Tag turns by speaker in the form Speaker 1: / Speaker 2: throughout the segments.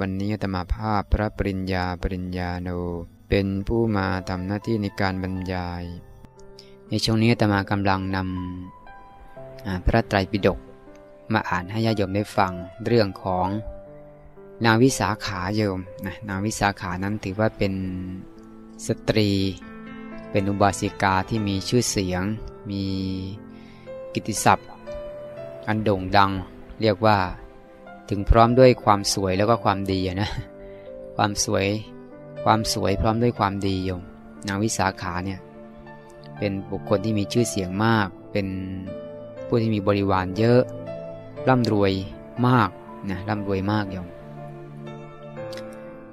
Speaker 1: วันนี้ธรรมาภาพพระปริญญาปริญญาโน เป็นผู้มาทำหน้าที่ในการบรรยาย ในช่วงนี้ธรรมากำลังนำพระไตรปิฎกมาอ่านให้ญาติโยมได้ฟังเรื่องของนางวิสาขาโยมนะนางวิสาขานั้นถือว่าเป็นสตรี เป็นอุบาสิกาที่มีชื่อเสียง มีกิตติศัพท์ อันโด่งดัง เรียกว่า ถึงพร้อมด้วยความสวยแล้วก็ความดีนะ ความสวย ความสวยพร้อมด้วยความดีโยม นางวิสาขาเนี่ย เป็นบุคคลที่มีชื่อเสียงมาก เป็นผู้ที่มีบริวารเยอะ ร่ำรวยมากนะร่ำรวยมากโยม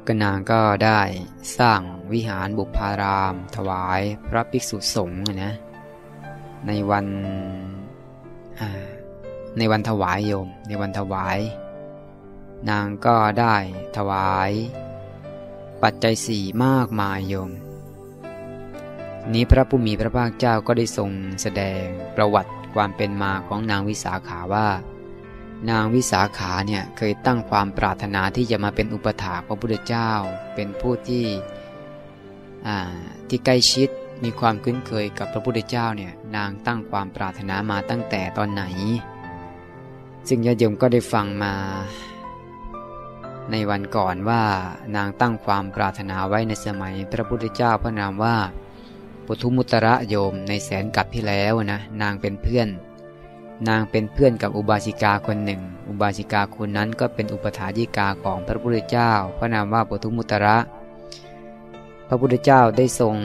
Speaker 1: กนางก็ได้สร้างวิหารบุพาราม ถวายพระภิกษุสงฆ์นะ ในวันในวันถวายโยม ในวันถวาย นางก็ได้ถวาย ปัจจัยสี่มากมายโยม นี้พระผู้มีพระภาคเจ้าก็ได้ทรงแสดงประวัติความเป็นมาของนางวิสาขาว่า นางวิสาขาเนี่ยเคยตั้งความปรารถนาที่จะมาเป็นอุปถาพระพุทธเจ้า เป็นผู้ที่ที่ใกล้ชิดมีความคุ้นเคยกับพระพุทธเจ้าเนี่ยนางตั้งความปรารถนามาตั้งแต่ตอนไหน ซึ่งญาติโยมก็ได้ฟังมา ในวันก่อนว่านางตั้งความปรารถนาไว้ในสมัยพระพุทธเจ้าพระนามว่า ปุถุมุตระโยมในแสนกับที่แล้วนะ นางเป็นเพื่อน นางเป็นเพื่อนกับอุบาสิกาคนหนึ่ง อุบาสิกาคนนั้นก็เป็นอุปถายิกาของพระพุทธเจ้า พระนามว่าปุถุมุตระ พระพุทธเจ้าได้ทรง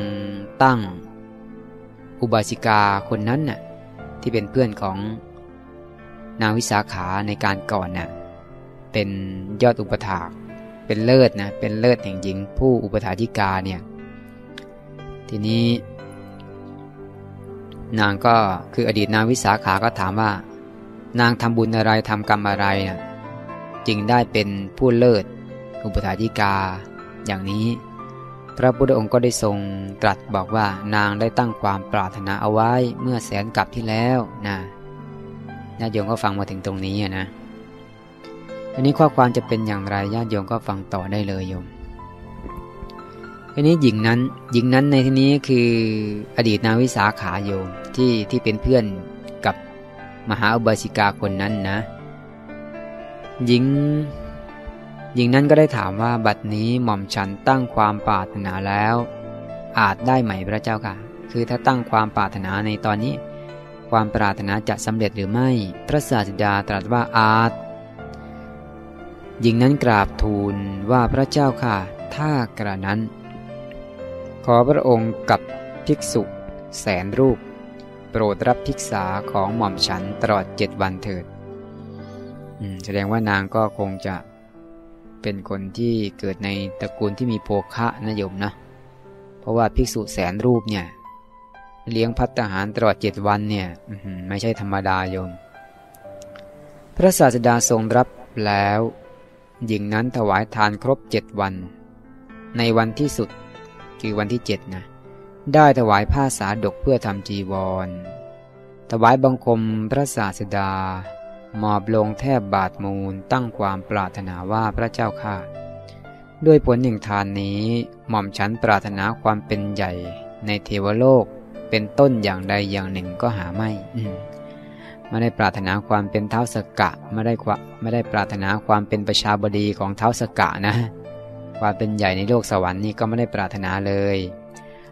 Speaker 1: ตั้ง อุบาสิกาคนนั้นน่ะที่เป็นเพื่อนของนางวิสาขาในการก่อนน่ะ เป็นยอดอุปถาเป็นเลิศนะเป็นเลิศแห่งหญิง ผู้อุปถาธิกาเนี่ยทีนี้ นางก็คืออดีตนางวิสาขาก็ถามว่า นางทำบุญอะไรทำกรรมอะไรนะจึงได้เป็นผู้เลิศ อุปถาธิกา อย่างนี้ พระพุทธองค์ก็ได้ทรงตรัสบอกว่านางได้ตั้งความปรารถนาเอาไว้เมื่อแสนกับที่แล้วนะญาติโยมก็ฟังมาถึงตรงนี้นะ อันนี้ข้อความจะเป็นอย่างไรญาติโยมก็ฟังต่อได้เลยโยมอันนี้หญิงนั้นหญิงนั้นในที่นี้คืออดีตนาวิสาขาโยมที่ที่เป็นเพื่อนกับมหาอุบาสิกาคนนั้นนะหญิงหญิงนั้นก็ได้ถามว่าบัดนี้หม่อมฉันตั้งความปรารถนาแล้ว อาจได้ไหมพระเจ้าค่ะ คือถ้าตั้งความปรารถนาในตอนนี้ ความปรารถนาจะสำเร็จหรือไม่ พระศาสดาตรัสว่าอาจ หญิงนั้นกราบทูลว่าพระเจ้าค่ะ ถ้ากระนั้น ขอพระองค์กับภิกษุแสนรูป โปรดรับภิกษาของหม่อมฉันตลอดเจ็ดวันเถิดแสดงว่านางก็คงจะเป็นคนที่เกิดในตระกูลที่มีโภคะนะโยมนะ เพราะว่าภิกษุแสนรูปเนี่ย เลี้ยงพัฒหารตลอดเจ็ดวันเนี่ยไม่ใช่ธรรมดาโยม พระศาสดาทรงรับแล้ว หญิงนั้นถวายทานครบเจ็ดวัน ในวันที่สุดคือวันที่เจ็ดนะ ได้ถวายผ้าสาดกเพื่อทำจีวร ถวายบังคมพระศาสดา มอบลงแทบบาทมูลตั้งความปรารถนาว่าพระเจ้าข้าด้วยผลหนึ่งทานนี้หม่อมฉันปรารถนาความเป็นใหญ่ ในเทวโลกเป็นต้นอย่างใดอย่างหนึ่งก็หาไม่ ไม่ได้ปรารถนาความเป็นเท้าสกะไม่ได้ไม่ได้ปรารถนาความเป็นประชาบดีของเท้าสกะนะ ความเป็นใหญ่ในโลกสวรรค์นี่ก็ไม่ได้ปรารถนาเลย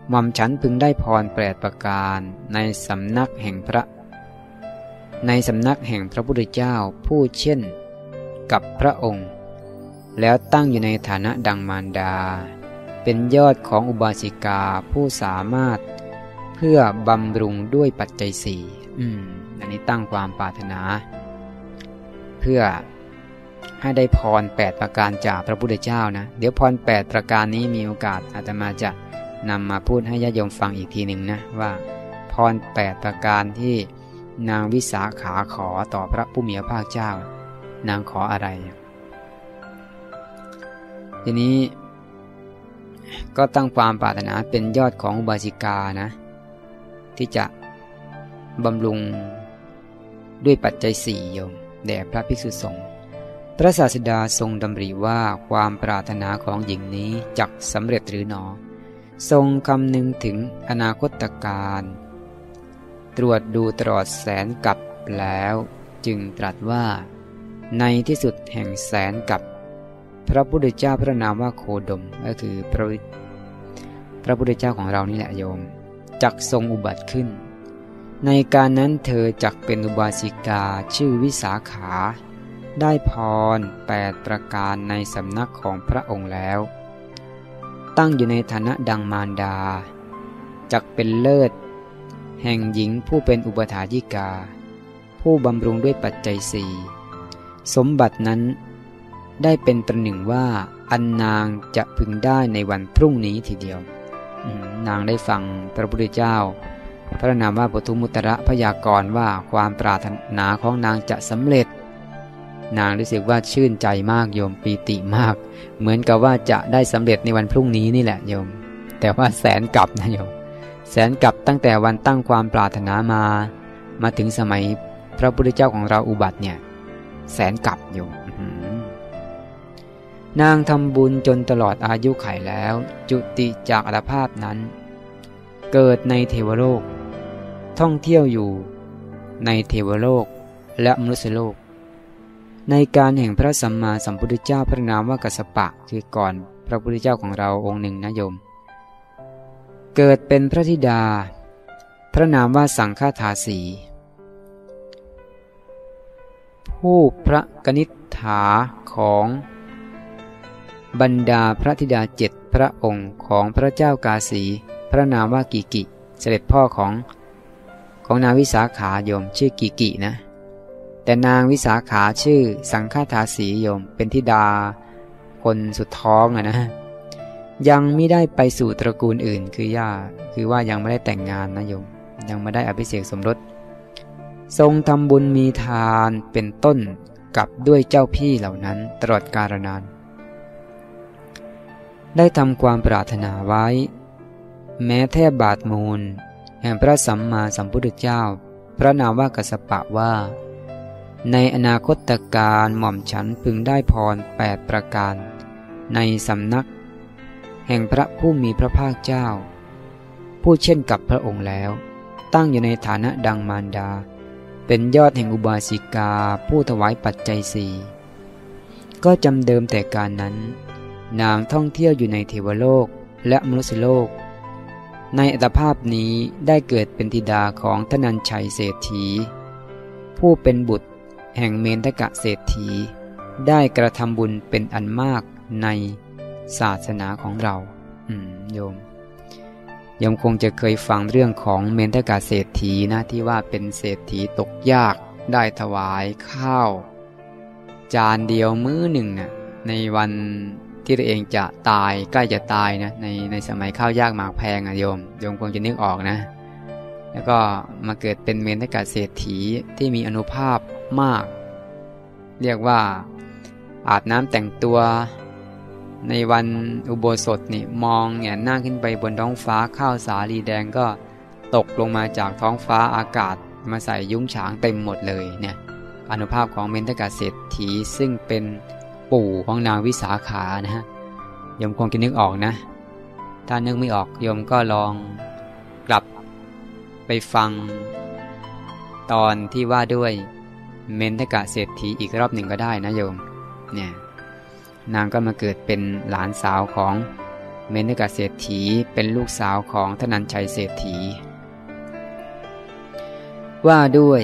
Speaker 1: หม่อมฉันพึงได้พรแปดประการในสำนักแห่งพระ ในสำนักแห่งพระพุทธเจ้าผู้เช่น กับพระองค์ แล้วตั้งอยู่ในฐานะดังมารดา เป็นยอดของอุบาสิกาผู้สามารถเพื่อบำรุงด้วยปัจจัยสี่อืม อันนี้ตั้งความปรารถนา เพื่อให้ได้พร 8 ประการจากพระพุทธเจ้านะ เดี๋ยวพร 8 ประการนี้มีโอกาสอาตมาจะนำมาพูดให้ญาติโยมฟังอีกทีหนึ่งนะว่า พร 8 ประการที่นางวิสาขาขอต่อพระผู้มีพระภาคเจ้า นางขออะไร ทีนี้ก็ตั้งความปรารถนาเป็นยอดของอุบาสิกานะ ที่จะบำรุง ด้วยปัจจัยสี่โยมแด่พระภิกษุสงฆ์พระศาสดาทรงดำริว่าความปรารถนาของหญิงนี้จักสำเร็จหรือหนอ ทรงคำนึงถึงอนาคตการ ตรวจดูตลอดแสนกับแล้ว จึงตรัสว่า ในที่สุดแห่งแสนกับ พระพุทธเจ้าพระนามว่าโคดมก็คือพระพระพุทธเจ้าของเรานี่แหละโยมจักทรงอุบัติขึ้น ในการนั้นเธอจักเป็นอุบาสิกาชื่อวิสาขา ได้พรแปดประการในสำนักของพระองค์แล้ว ตั้งอยู่ในฐานะดังมารดา จักเป็นเลิศ แห่งหญิงผู้เป็นอุปถายิกา ผู้บำรุงด้วยปัจจัยสี่สมบัตินั้นได้เป็นประหนึ่งว่าอันนางจะพึงได้ในวันพรุ่งนี้ทีเดียว นางได้ฟังพระพุทธเจ้า พระนามว่าปทุมุตระพยากรณ์ว่าความปรารถนาของนางจะสำเร็จ นางรู้สึกว่าชื่นใจมากโยมปีติมาก เหมือนกับว่าจะได้สำเร็จในวันพรุ่งนี้นี่แหละโยม แต่ว่าแสนกลับนะโยม แสนกลับตั้งแต่วันตั้งความปรารถนามา มาถึงสมัยพระพุทธเจ้าของเราอุบัติเนี่ย แสนกลับโยมนางทำบุญจนตลอดอายุไขแล้ว จุติจากอัตภาพนั้น เกิดในเทวโลก ท่องเที่ยวอยู่ ในเทวโลกและมนุษยโลก ในการแห่งพระสัมมาสัมพุทธเจ้าพระนามว่ากัสปะคือก่อนพระพุทธเจ้าของเราองค์หนึ่งนะโยม เกิดเป็นพระธิดา พระนามว่าสังฆาทาสี ผู้พระกนิษฐาของบรรดาพระธิดาเจ็ดพระองค์ของพระเจ้ากาสี พระนามว่ากิกิ เสด็จพ่อของ ของนางวิสาขาโยมชื่อกิกินะ แต่นางวิสาขาชื่อสังฆาทาสีโยมเป็นธิดา คนสุดท้องอะนะ ยังไม่ได้ไปสู่ตระกูลอื่นคือย่าคือว่ายังไม่ได้แต่งงานนะโยม ยังไม่ได้อภิเษกสมรส ทรงทำบุญมีทานเป็นต้นกับด้วยเจ้าพี่เหล่านั้นตลอดกาลนาน ได้ทำความปรารถนาไว้ แม้แทบบาทมูล แห่งพระสัมมาสัมพุทธเจ้า พระนามว่ากัสปะว่า ในอนาคตการหม่อมฉันพึงได้พรแปดประการ ในสำนัก แห่งพระผู้มีพระภาคเจ้า ผู้เช่นกับพระองค์แล้ว ตั้งอยู่ในฐานะดังมารดา เป็นยอดแห่งอุบาสิกาผู้ถวายปัจจัยสี่ก็จำเดิมแต่การนั้น นางท่องเที่ยวอยู่ในเทวโลกและมนุษยโลก ในอัตภาพนี้ได้เกิดเป็นธิดาของทนันชัยเศรษฐี ผู้เป็นบุตรแห่งเมนทกะเศรษฐี ได้กระทำบุญเป็นอันมากในศาสนาของเรา อืมโยมยมคงจะเคยฟังเรื่องของเมนทกะเศรษฐีนะที่ว่าเป็นเศรษฐีตกยากได้ถวายข้าว จานเดียวมื้อหนึ่งนะ่ะในวัน ที่ตัวเองจะตายใกล้จะตายนะในในสมัยข้าวยากหมากแพงอะโยมโยมคงจะนึกออกนะ แล้วก็มาเกิดเป็นเมนทกาเศรษฐีที่มีอนุภาพมาก เรียกว่าอาบน้ำแต่งตัวในวันอุโบสถนี่มองแงนหน้าขึ้นไปบนท้องฟ้าข้าวสาลีแดงก็ตกลงมาจากท้องฟ้าอากาศมาใส่ยุ้งฉางเต็มหมดเลยเนี่ยอนุภาพของเมนทกาเศรษฐีซึ่งเป็น ปู่ของนางวิสาขานะฮะโยมคงจะนึกออกนะ ถ้านึกไม่ออกโยมก็ลองกลับไปฟัง ตอนที่ว่าด้วยเมนทกะเศรษฐีอีกรอบหนึ่งก็ได้นะโยมเนี่ยนางก็มาเกิดเป็นหลานสาวของเมนทกะเศรษฐีเป็นลูกสาวของธนันชัยเศรษฐี ว่าด้วย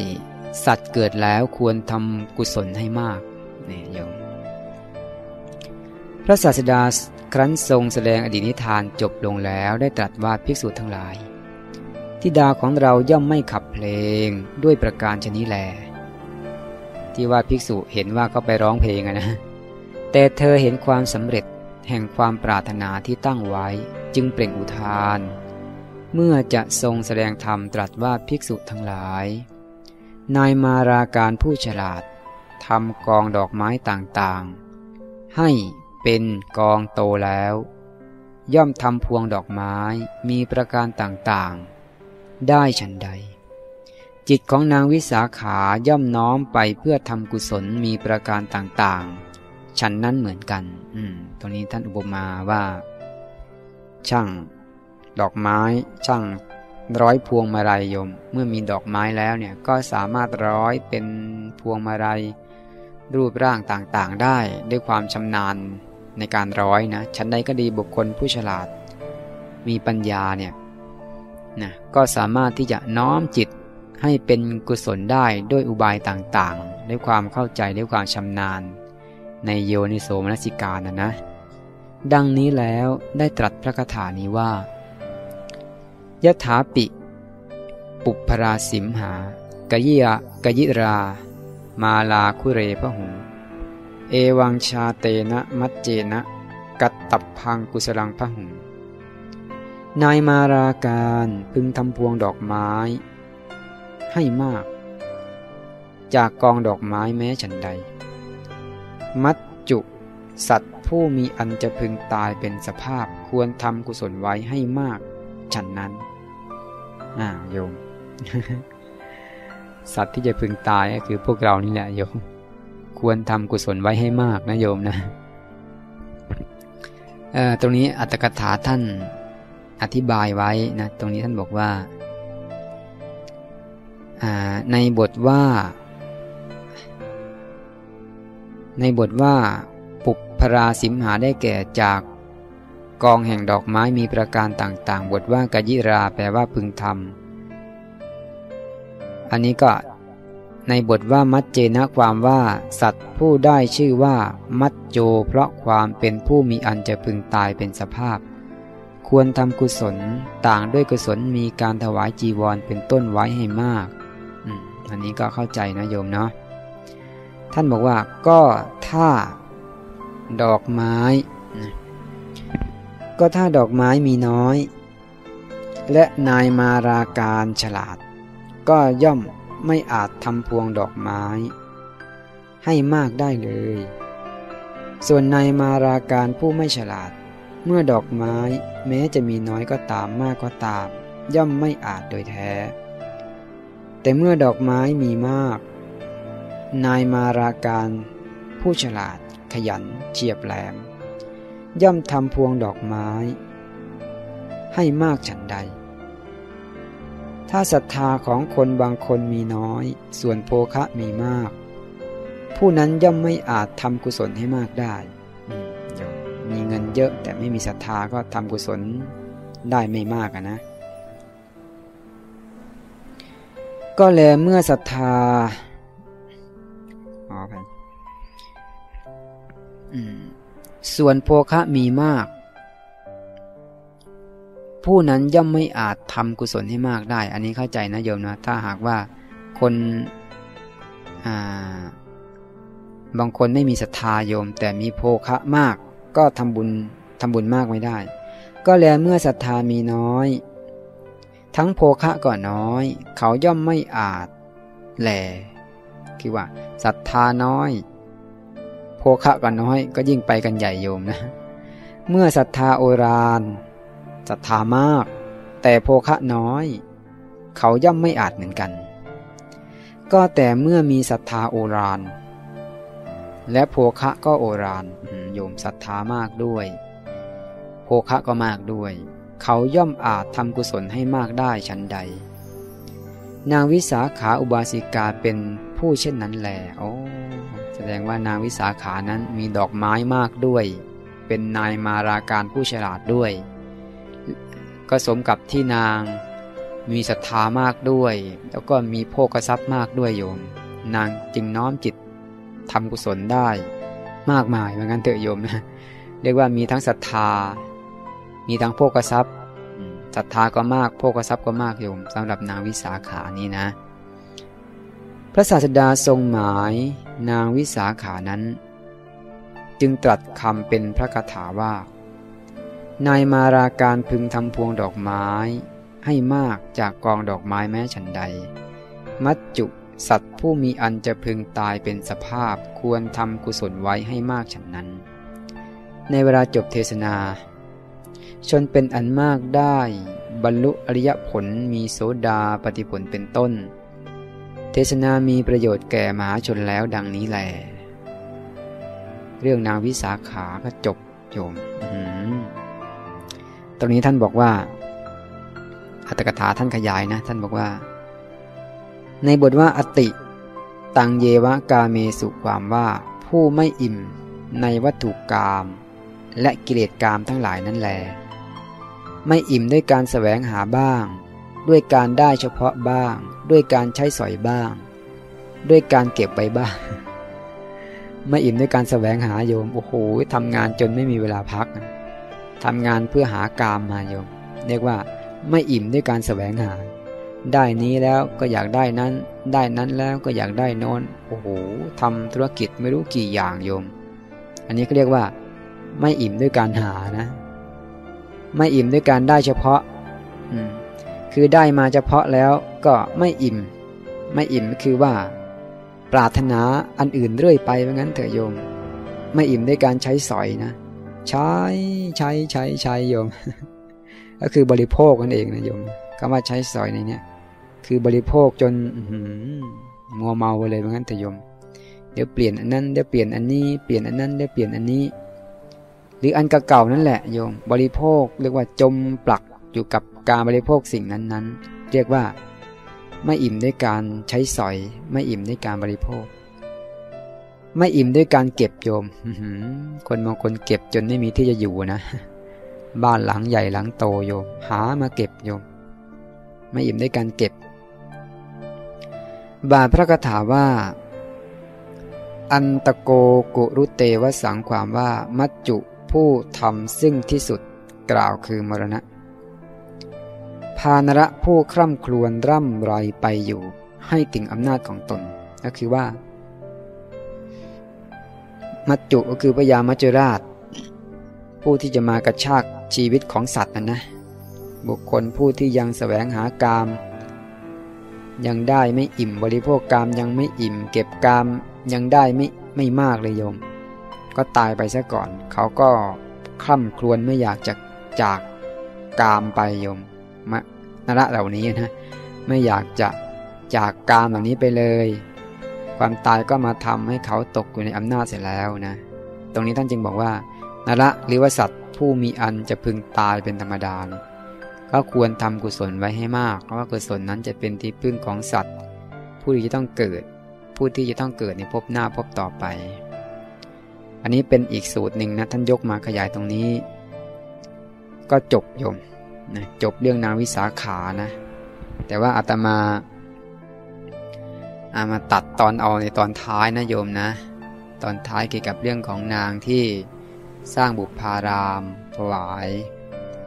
Speaker 1: สัตว์เกิดแล้วควรทำกุศลให้มากเนี่ยโยม พระศาสดาครั้นทรงแสดงอดีตนิทานจบลงแล้วได้ตรัสว่าภิกษุทั้งหลายทิดาของเราย่อมไม่ขับเพลงด้วยประการชนิแล ที่ว่าภิกษุเห็นว่าก็ไปร้องเพลงนะ แต่เธอเห็นความสำเร็จแห่งความปรารถนาที่ตั้งไว้จึงเปล่งอุทาน เมื่อจะทรงแสดงธรรมตรัสว่าภิกษุทั้งหลาย นายมาราการผู้ฉลาดทำกองดอกไม้ต่างๆ ให้ เป็นกองโตแล้ว ย่อมทำพวงดอกไม้มีประการต่างๆ ได้ฉันใด จิตของนางวิสาขาย่อมน้อมไปเพื่อทำกุศลมีประการต่างๆ ฉันนั้นเหมือนกัน อืมตรงนี้ท่านอุปมาว่า ช่าง ดอกไม้ ช่างร้อยพวงมาลัยโยม เมื่อมีดอกไม้แล้วเนี่ยก็สามารถร้อยเป็นพวงมาลัยรูปร่างต่างๆได้ด้วยความชำนาญ ในการร้อยนะชั้นใดก็ดีบุคคลผู้ฉลาด มีปัญญาเนี่ยนะก็สามารถที่จะน้อมจิตให้เป็นกุศลได้ด้วยอุบายต่างๆ ด้วยความเข้าใจด้วยความชำนาญ ในโยนิโสมนสิการนะนะ ดังนี้แล้วได้ตรัสพระคาถานี้ว่ายถาปิ ปุพราสิมหากยิยะกยิรา มาลาคุเรพหุง เอวังชาเตนะมัจเจนะ กัตตับพังกุสลังพหุงนายมาราการพึงทำพวงดอกไม้ ให้มาก จากกองดอกไม้แม้ฉันใด มัจจุ สัตว์ผู้มีอันจะพึงตายเป็นสภาพควรทำกุศลไว้ให้มาก ฉันนั้น อ่าโยม สัตว์ที่จะพึงตายก็คือพวกเรานี่แหละโยม ควรทำกุศลไว้ให้มากนะโยมนะตรงนี้อัตถกถาท่านอธิบายไว้นะ ตรงนี้ท่านบอกว่าในบทว่า ในบทว่า ปุพราสิมหาได้แก่จากกองแห่งดอกไม้มีประการต่าง ๆ บทว่ากยิราแปลว่าพึงทำอันนี้ก็ ในบทว่ามัจเจนะความว่า สัตว์ผู้ได้ชื่อว่า มัจโจ เพราะความเป็นผู้มีอันจะพึงตายเป็นสภาพ ควรทำกุศลต่างด้วยกุศลมีการถวายจีวรเป็นต้นไว้ให้มากอันนี้ก็เข้าใจนะโยมเนาะท่านบอกว่าก็ถ้าดอกไม้ ก็ถ้าดอกไม้มีน้อย และนายมาราการฉลาด ก็ย่อม ไม่อาจทำพวงดอกไม้ ให้มากได้เลย ส่วนนายมาราการผู้ไม่ฉลาด เมื่อดอกไม้แม้จะมีน้อยก็ตามมากก็ตาม ย่อมไม่อาจโดยแท้ แต่เมื่อดอกไม้มีมาก นายมาราการ ผู้ฉลาด ขยันเฉียบแหลม ย่อมทำพวงดอกไม้ ให้มากฉันใด ถ้าศรัทธาของคนบางคนมีน้อย ส่วนโภคะมีมาก ผู้นั้นย่อมไม่อาจทำกุศลให้มากได้มีเงินเยอะแต่ไม่มีศรัทธาก็ทำกุศลได้ไม่มากนะ ก็แลเมื่อศรัทธาอ๋อไปส่วนโภคะมีมาก ผู้นั้นย่อมไม่อาจทำกุศลให้มากได้ อันนี้เข้าใจนะโยมนะถ้าหากว่าคนบางคนไม่มีศรัทธาโยม แต่มีโภคะมาก ก็ทำบุญทำบุญมากไม่ได้ ก็แลเมื่อศรัทธามีน้อย ทั้งโภคะก็น้อย เขาย่อมไม่อาจแหลคือว่าศรัทธาน้อย โภคะก็น้อย ก็ยิ่งไปกันใหญ่โยมนะ เมื่อศรัทธาโอราน ศรัทธามาก แต่โภคะน้อย เขาย่อมไม่อาจเหมือนกัน ก็แต่เมื่อมีศรัทธาโอรานและโภคะก็โอรานโยมศรัทธามากด้วย โภคะก็มากด้วย เขาย่อมอาจทำกุศลให้มากได้ชั้นใด นางวิสาขาอุบาสิกาเป็นผู้เช่นนั้นแหละโอ้แสดงว่านางวิสาขานั้นมีดอกไม้มากด้วย เป็นนายมาราการผู้ฉลาดด้วย ก็สมกับที่นาง มีศรัทธามากด้วย แล้วก็มีโภคทรัพย์มากด้วยโยม นางจึงน้อมจิตทำกุศลได้ มากมายเหมือนกันเถอะโยมนะเรียกว่ามีทั้งศรัทธา มีทั้งโภคทรัพย์ศรัทธาก็มากโภคทรัพย์ก็มากโยมสำหรับนางวิสาขานี้นะ พระศาสดาทรงหมายนางวิสาขานั้น จึงตรัสคำเป็นพระคาถาว่า นายมาราการพึงทำพวงดอกไม้ ให้มากจากกองดอกไม้แม้ฉันใด มัจจุสัตว์ผู้มีอันจะพึงตายเป็นสภาพควรทำกุศลไว้ให้มากฉันนั้น ในเวลาจบเทศนา ชนเป็นอันมากได้ บรรลุอริยผลมีโสดาปฏิผลเป็นต้น เทศนามีประโยชน์แก่มหาชนแล้วดังนี้แหลเรื่องนางวิสาขาก็จบโยม ตรงนี้ท่านบอกว่าอัตถกถาท่านขยายนะ ท่านบอกว่า ในบทว่าอติ ตังเยวะกาเมสุความว่าผู้ไม่อิ่มในวัตถุกรรมและกิเลสกรรมทั้งหลายนั่นแล ไม่อิ่มด้วยการแสวงหาบ้าง ด้วยการได้เฉพาะบ้าง ด้วยการใช้สอยบ้าง ด้วยการเก็บไว้บ้าง ไม่อิ่มด้วยการแสวงหาโยม โอ้โหทำงานจนไม่มีเวลาพัก ทำงานเพื่อหากามมาโยม เรียกว่าไม่อิ่มด้วยการแสวงหา ได้นี้แล้วก็อยากได้นั้น ได้นั้นแล้วก็อยากได้นอนโอ้โหทำธุรกิจไม่รู้กี่อย่างโยม อันนี้ก็เรียกว่า ไม่อิ่มด้วยการหานะ ไม่อิ่มด้วยการได้เฉพาะอืมคือได้มาเฉพาะแล้วก็ไม่อิ่ม ไม่อิ่มคือว่า ปรารถนาอันอื่นเรื่อยไปเพราะงั้นเถอะโยม ไม่อิ่มด้วยการใช้สอยนะ ใช้ใช้ใช้ใช้โยม ก็คือบริโภคกันเองนะโยมคำว่าใช้สอยในเนี้ยคือบริโภคจนมัวเมาไปเลยเพราะงั้นแต่โยม เดี๋ยวเปลี่ยนอันนั้นเดี๋ยวเปลี่ยนอันนี้เปลี่ยนอันนั้นเดี๋ยวเปลี่ยนอันนี้ หรืออันเก่าๆนั่นแหละโยม บริโภคเรียกว่าจมปลักอยู่กับการบริโภคสิ่งนั้นๆ เรียกว่า ไม่อิ่มด้วยการใช้สอย ไม่อิ่มด้วยการบริโภค ไม่อิ่มด้วยการเก็บโยมคนบางคนเก็บจนไม่มีที่จะอยู่นะ บ้านหลังใหญ่หลังโตโยม หามาเก็บโยม ไม่อิ่มด้วยการเก็บ บาพระคาถาว่า อันตโกกุรุเตวสังความว่า มัจจุผู้ทำซึ่งที่สุดกล่าวคือมรณะ พานระผู้คร่ำครวญร่ำไรไปอยู่ ให้ถึงอำนาจของตน ก็คือว่า มัจจุก็คือพญามัจจุราช ผู้ที่จะมากระชากชีวิตของสัตว์นะนะ บุคคลผู้ที่ยังแสวงหากาม ยังได้ไม่อิ่มบริโภคกามยังไม่อิ่ม เก็บกามยังได้ไม่ไม่มากเลยโยม ก็ตายไปซะก่อน เขาก็คล่ำครวญไม่อยากจะจากกามไปโยมมะนระเหล่านี้นะไม่อยากจะจากกามเหล่านี้ไปเลย ความตายก็มาทำให้เขาตกอยู่ในอำนาจเสร็จแล้วนะ ตรงนี้ท่านจึงบอกว่านระหรือว่าสัตว์ผู้มีอันจะพึงตายเป็นธรรมดาก็ควรทำกุศลไว้ให้มาก เพราะว่ากุศลนั้นจะเป็นที่พึ่งของสัตว์ ผู้ที่จะต้องเกิด ผู้ที่จะต้องเกิดในภพหน้าภพต่อไป อันนี้เป็นอีกสูตรหนึ่งนะท่านยกมาขยายตรงนี้ ก็จบโยมนะจบเรื่องนางวิสาขานะ แต่ว่าอาตมา อามาตัดตอนเอาในตอนท้ายนะโยมนะ ตอนท้ายเกี่ยวกับเรื่องของนางที่สร้างบุพารามถวาย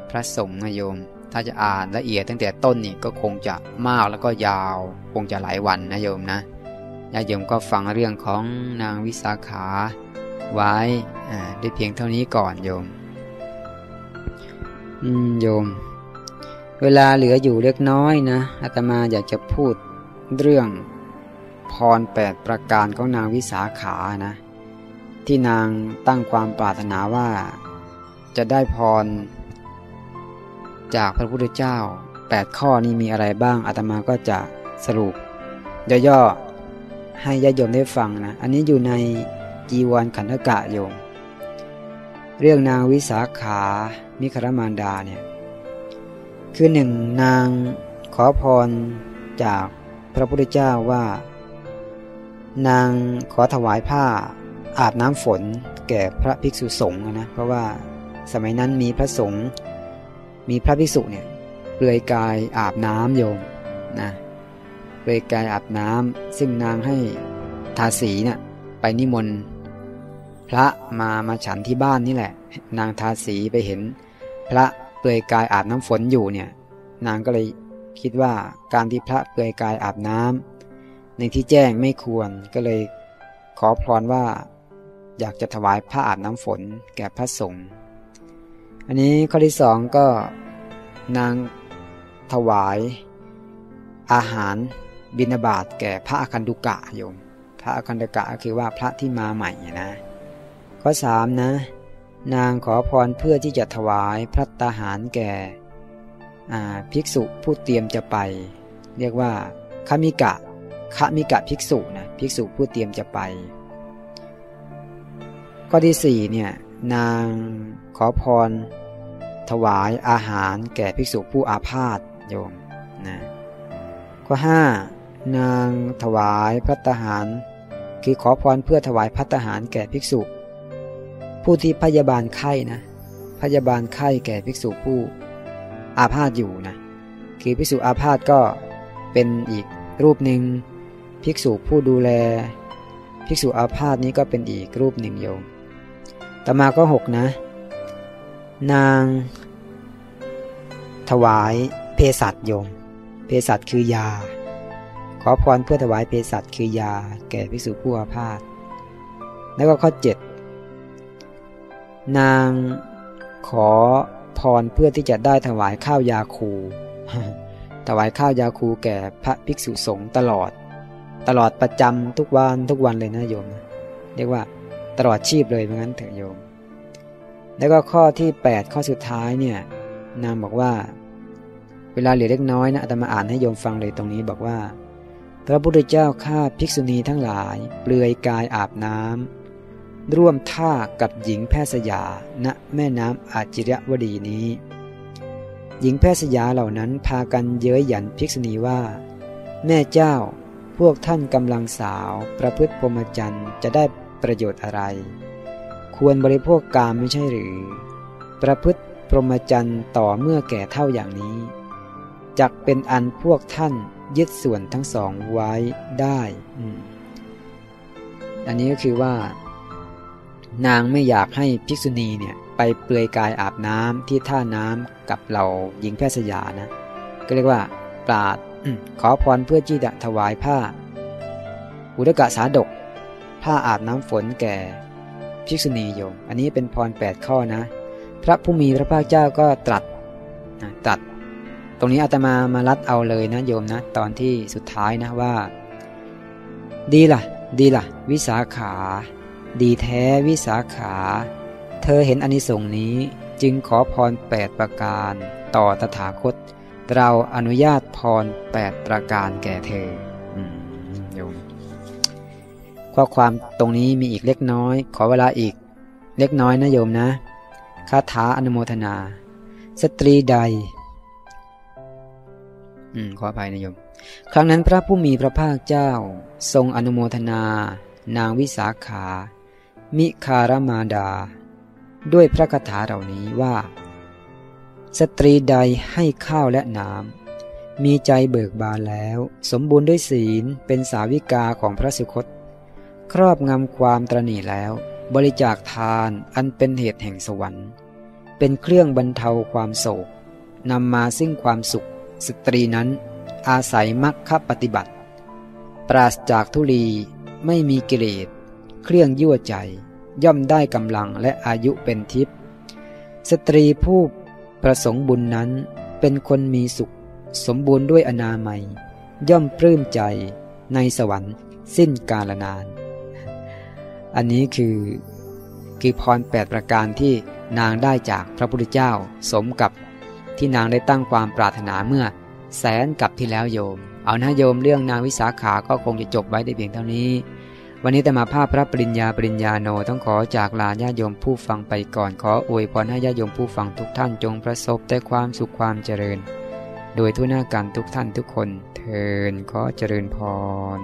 Speaker 1: พระสงฆ์นะโยม ถ้าจะอ่านละเอียดตั้งแต่ต้นนี่ก็คงจะมากแล้วก็ยาวคงจะหลายวันนะโยมนะญาติโยมก็ฟังเรื่องของนางวิสาขาไว้ได้เพียงเท่านี้ก่อนโยมอืมโยม เวลาเหลืออยู่เล็กน้อยนะอาตมาอยากจะพูดเรื่อง พรแปดประการของนางวิสาขานะ ที่นางตั้งความปรารถนาว่า จะได้พร จากพระพุทธเจ้า 8 ข้อนี้มีอะไรบ้างอาตมาก็จะสรุปย่อๆให้ญาติโยมได้ฟังนะ อันนี้อยู่ในจีวรขันธกะโยม เรื่องนางวิสาขามิครมานดาเนี่ยคือหนึ่งนางขอพรจากพระพุทธเจ้าว่า นางขอถวายผ้าอาบน้ำฝนแก่พระภิกษุสงฆ์นะเพราะว่าสมัยนั้นมีพระสงฆ์มีพระภิกษุเนี่ยเปลือยกายอาบน้ำโยมนะเปลือยกายอาบน้ำซึ่งนางให้ทาสีเนะ่ยไปนิมนต์พระมามาฉันที่บ้านนี่แหละ นางทาสีไปเห็น พระเปลือยกายอาบน้ำฝนอยู่เนี่ย นางก็เลยคิดว่าการที่พระเปลือยกายอาบน้ำ ในที่แจ้งไม่ควรก็เลย ขอพรว่า อยากจะถวายผ้าอาบน้ำฝนแก่พระสงฆ์อันนี้ข้อที่สองก็นางถวาย อาหารบิณฑบาตแก่พระอคันดุกะโยม พระอคันดุกะก็คือว่าพระที่มาใหม่นะ ข้อสามนะ นางขอพรเพื่อที่จะถวายพระตาหารแก่ภิกษุผู้เตรียมจะไป เรียกว่าคามิกะ คะมิกะภิกษุนะภิกษุผู้เตรียมจะไป ข้อที่สี่เนี่ยนางขอพร ถวายอาหารแก่ภิกษุผู้อาพาธโยมนะข้อห้านางถวายพระทหาร คือขอพรเพื่อถวายพัตหารแก่ภิกษุ ผู้ที่พยาบาลไข้นะพยาบาลไข้แก่ภิกษุผู้อาพาธอยู่นะคือภิกษุอาพาธก็เป็นอีกรูปหนึ่ง ภิกษุผู้ดูแล ภิกษุอาพาธนี้ก็เป็นอีกรูปหนึ่งโยมต่อมาก็หกนะ นาง ถวายเภสัชโยมเภสัชคือยา ขอพรเพื่อถวายเภสัชคือยา แก่ภิกษุผู้อาพาธแล้วก็ข้อเจ็ดนางขอพรเพื่อที่จะได้ถวายข้าวยาคู ถวายข้าวยาคูแก่พระภิกษุสงฆ์ตลอด ตลอดประจำทุกวันทุกวันเลยนะโยมเรียกว่าตลอดชีพเลยเพราะงั้นเถอะโยม แล้วก็ข้อที่ 8 ข้อสุดท้ายเนี่ยนางบอกว่า เวลาเหลือเล็กน้อยนะอาตมาอ่านให้โยมฟังเลยตรงนี้บอกว่า พระพุทธเจ้าข้าภิกษุณีทั้งหลาย เปลือยกายอาบน้ำร่วมท่ากับหญิงแพทย์สยาณแม่น้ำอาจิรวดีนี้ หญิงแพทย์สยาเหล่านั้นพากันเย้ยหยันภิกษุณีว่า แม่เจ้า พวกท่านกำลังสาวประพฤติพรหมจรรย์จะได้ประโยชน์อะไร ควรบริโภคกามไม่ใช่หรือ ประพฤติพรหมจรรย์ต่อเมื่อแก่เท่าอย่างนี้จักเป็นอันพวกท่านยึดส่วนทั้งสองไว้ได้อันนี้ก็คือว่า นางไม่อยากให้ภิกษุณีเนี่ยไปเปลือยกายอาบน้ำที่ท่าน้ำกับเราหญิงแพทย์สยานะ ก็เรียกว่าปราด ขอพรเพื่อที่จะถวายผ้า อุดกะสาดก ผ้าอาบน้ำฝนแก่ภิกษุณีโยม อันนี้เป็นพร 8 ข้อนะ พระผู้มีพระภาคเจ้าก็ตรัสตรัส ตรงนี้อาตมามารัดเอาเลยนะโยมนะ ตอนที่สุดท้ายนะว่า ดีละ่ะ ดีละ่ะ วิสาขา ดีแท้วิสาขา เธอเห็นอนิสงส์นี้จึงขอพรแปดประการ ต่อตถาคต เราอนุญาตพรแปดประการแก่เธอโยมข้อความตรงนี้มีอีกเล็กน้อย ขอเวลาอีกเล็กน้อยนะโยมนะคาถาอนุโมทนา สตรีใด อืมขออภัยนะโยม ครั้งนั้นพระผู้มีพระภาคเจ้า ทรงอนุโมทนา นางวิสาขา มิคารมาดา ด้วยพระคาถาเหล่านี้ว่า สตรีใดให้ข้าวและน้ำมีใจเบิกบานแล้ว สมบูรณ์ด้วยศีลเป็นสาวิกาของพระสุคต ครอบงำความตรณีแล้ว บริจาคทานอันเป็นเหตุแห่งสวรรค์ เป็นเครื่องบรรเทาความโศกนำมาซึ่งความสุข สตรีนั้น อาศัยมรรคปฏิบัติ ปราศจากทุลีไม่มีกิเลสเครื่องยั่วใจ ย่อมได้กำลังและอายุเป็นทิพย์สตรีผู้ ประสงค์บุญนั้นเป็นคนมีสุข สมบูรณ์ด้วยอนามัย ย่อมปลื้มใจในสวรรค์ สิ้นกาลนาน อันนี้คือคือพรแปดประการที่นางได้จากพระพุทธเจ้าสมกับที่นางได้ตั้งความปรารถนาเมื่อแสนกับที่แล้วโยม เอานะโยมเรื่องนางวิสาขาก็คงจะจบไว้ได้เพียงเท่านี้ วันนี้แต่มาภาพพระปริญญาปริญญาโนต้องขอจากลาญาโยมผู้ฟังไปก่อนขออวยพรให้ญาโยมผู้ฟังทุกท่านจงประสบแต่ความสุขความเจริญ โดยทุกหน้าการทุกท่านทุกคนเทินขอเจริญพร